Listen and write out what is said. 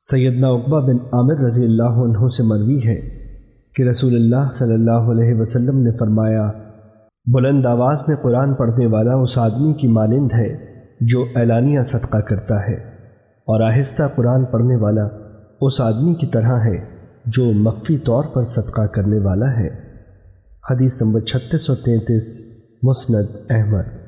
سیدنا اقبا بن عامر رضی اللہ عنہ سے مروی ہے کہ رسول اللہ صلی اللہ علیہ وسلم نے فرمایا، بلند آواز میں قرآن پڑھنے والا اس آدمی کی مانند ہے جو اعلانیہ صدقہ کرتا ہے، اور آہستہ قرآن پڑھنے والا اس آدمی کی طرح ہے جو مخفی طور پر صدقہ کرنے والا ہے۔ حدیث نمبر چھتیس سو تینتیس، مسند احمد۔